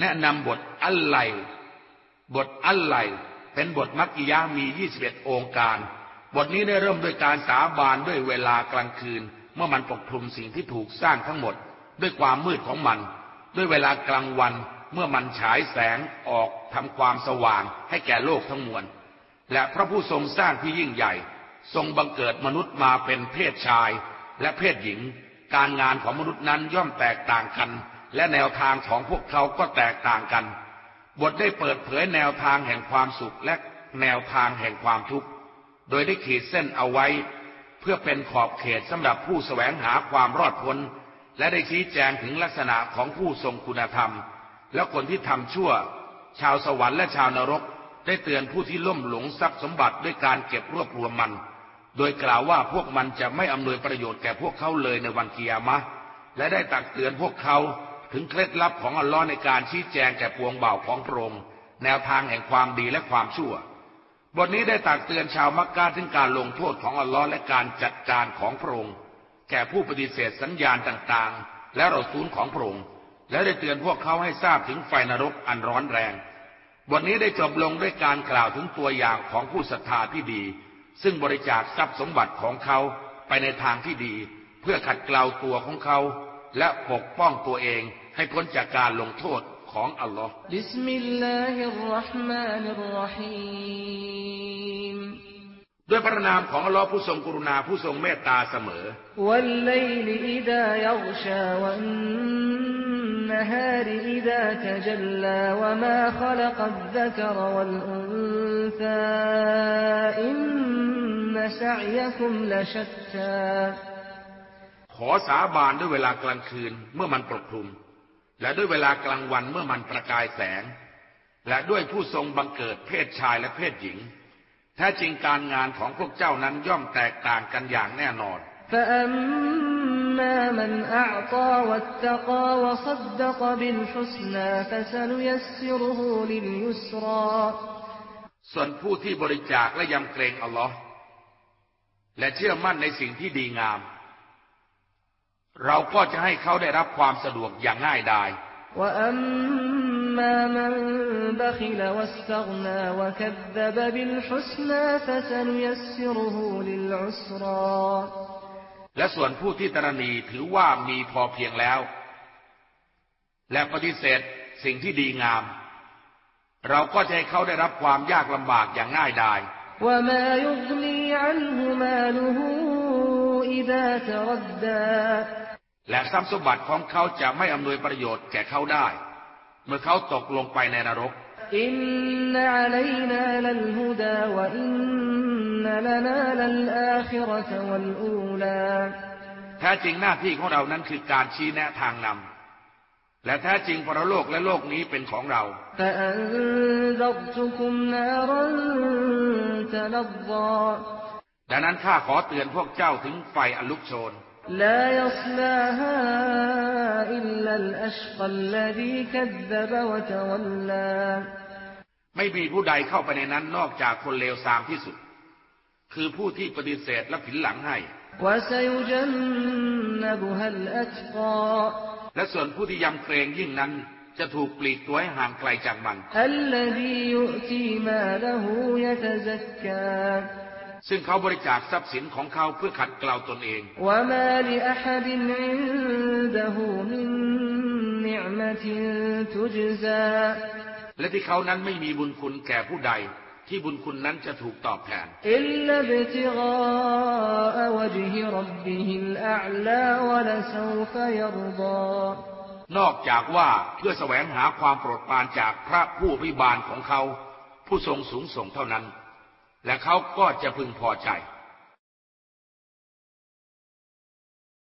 แนะนำบทอัลไลบทอัลไลเป็นบทมักกิยามี 21 องค์การ บทนี้ได้เริ่มด้วยการสาบานด้วยเวลากลางคืน เมื่อมันปกคลุมสิ่งที่ถูกสร้างทั้งหมด ด้วยความมืดของมัน ด้วยเวลากลางวันเมื่อมันฉายแสงออกทำความสว่างให้แก่โลกทั้งมวล และพระผู้ทรงสร้างที่ยิ่งใหญ่ ทรงบังเกิดมนุษย์มาเป็นเพศชายและเพศหญิง การงานของมนุษย์นั้นย่อมแตกต่างกัน และแนวทางของพวกเขาก็แตกต่างกัน บทได้เปิดเผยแนวทางแห่งความสุขและแนวทางแห่งความทุกข์ โดยได้ขีดเส้นเอาไว้ เพื่อเป็นขอบเขตสำหรับผู้แสวงหาความรอดพ้น และได้ชี้แจงถึงลักษณะของผู้ทรงคุณธรรม และคนที่ทำชั่ว ชาวสวรรค์และชาวนรก ได้เตือนผู้ที่ล่มหลงทรัพย์สมบัติด้วยการเก็บรวบรวมมัน โดยกล่าวว่าพวกมันจะไม่อำนวยประโยชน์แก่พวกเขาเลยในวันกิยามะ และได้ตักเตือนพวกเขา ถึงเคล็ดลับของอัลลอฮ์ในการชี้แจงแก่ปวงเบาของพระองค์แนวทางแห่งความดีและความชั่ว บทนี้ได้ตักเตือนชาวมักกะถึงการลงโทษของอัลลอฮ์และการจัดการของพระองค์แก่ผู้ปฏิเสธสัญญาณต่างๆ และเราซูลของพระองค์และได้เตือนพวกเขาให้ทราบถึงไฟนรกอันร้อนแรง บทนี้ได้จบลงด้วยการกล่าวถึงตัวอย่างของผู้ศรัทธาที่ดี ซึ่งบริจาคทรัพย์สมบัติของเขาไปในทางที่ดี เพื่อขัดเกลาตัวของเขา และปกป้องตัวเองให้พ้นจากการลงโทษของอัลลอฮ์بسم الله الرحمن الرحيمด้วยพระนามของอัลลอฮ์ผู้ทรงกรุณาผู้ทรงเมตตาเสมอوالليل إذا يغشى والنهار إذا تجلى وما خلق الذكر والأنثىซาอินนสะยคุมลชัตตา ขอสาบานด้วยเวลากลางคืนเมื่อมันปกคลุม และด้วยเวลากลางวันเมื่อมันประกายแสง และด้วยผู้ทรงบังเกิดเพศชายและเพศหญิง แท้จริงการงานของพวกเจ้านั้นย่อมแตกต่างกันอย่างแน่นอนส่วนผู้ที่บริจาคและยำเกรงอัลลอฮ์และเชื่อมั่นในสิ่งที่ดีงาม เราก็จะให้เขาได้รับความสะดวกอย่างง่ายดาย وأما من بخل واستغنى وكذب بالحسنى فسنيسره للعسرى และส่วนผู้ที่ตรณีถือว่ามีพอเพียงแล้ว และปฏิเสธสิ่งที่ดีงาม เราก็จะให้เขาได้รับความยากลำบากอย่างง่ายดาย และทรัพย์สมบัติของเขาจะไม่อำนวยประโยชน์แก่เขาได้ เมื่อเขาตกลงไปในนรกอินนัลัยนาลัลฮุดาวะอินนลนาลัลอาคิรตวัลอูลาแท้จริงหน้าที่ของเรานั้นคือการชี้แนะทางนำและแท้จริงปรโลกและโลกนี้เป็นของเรา ดังนั้นข้าขอเตือนพวกเจ้าถึงไฟอลุกโชน لا يصلاها إلا الأشقى الذي كذب وتولى ไม่มีผู้ใดเข้าไปในนั้นนอกจากคนเลวทรามที่สุด คือผู้ที่ปฏิเสธและผินหลังให้ และส่วนผู้ที่ยำเกรงยิ่งนั้นจะถูกปลีกตัวให้ห่างไกลจากมัน ซึ่งเขาบริจาคทรัพย์สินของเขาเพื่อขัดเกลาตนเองและที่เขานั้นไม่มีบุญคุณแก่ผู้ใด ที่บุญคุณนั้นจะถูกตอบแทนนอกจากว่าเพื่อแสวงหาความโปรดปรานจากพระผู้พิบาลของเขา ผู้ทรงสูงส่งเท่านั้น และเขาก็จะพึงพอใจ